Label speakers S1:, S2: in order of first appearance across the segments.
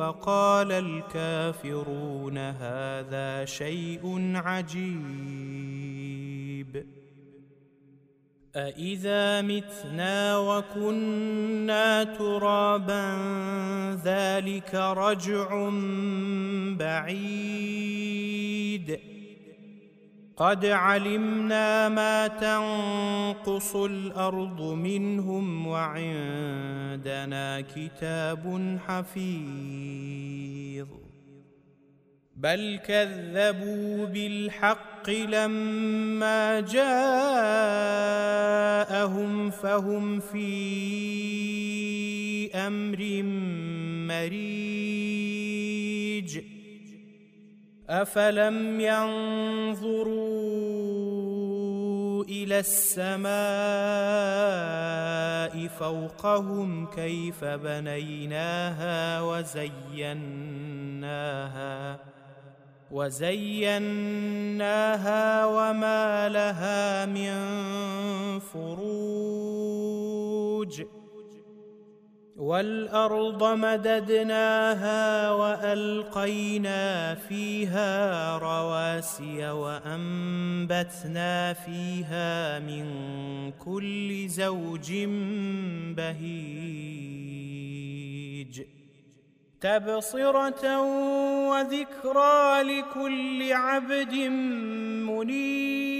S1: فقال الكافرون هذا شيء عجيب. أإذا متنا وكنا ترابا ذلك رجع بعيد. قد علمنا ما تنقص الأرض منهم وعندنا كتاب حفيظ بل كذبوا بالحق لما جاءهم فهم في أمر مريج افلم ينظروا إلى السماء فوقهم كيف بنيناها وزيناها وزيناها وما لها من فروج والأرض مددناها وألقينا فيها رواسي وأنبتنا فيها من كل زوج بهيج. تبصرة وذكرى لكل عبد منيب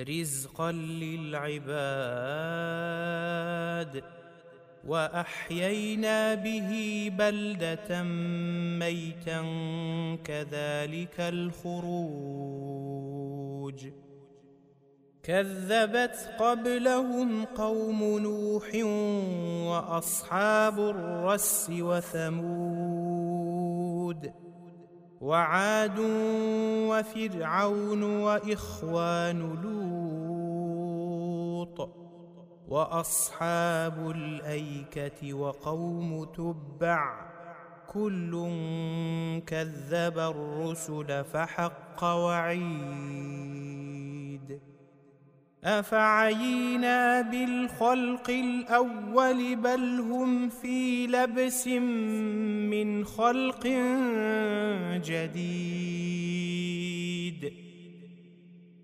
S1: رزقا للعباد. وأحيينا به بلدة ميتا كذلك الخروج. كذبت قبلهم قوم نوح وأصحاب الرس وثمود. وعاد وفرعون وإخوان لوط وأصحاب الأيكة وقوم تبع كل كذب الرسل فحق وعيد. أفعينا بالخلق الأول بل هم في لبس من خلق جديد.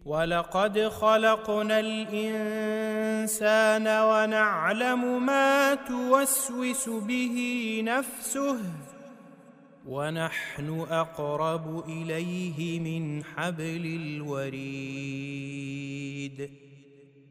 S1: ولقد خلقنا الإنسان ونعلم ما توسوس به نفسه ونحن أقرب إليه من حبل الوريد.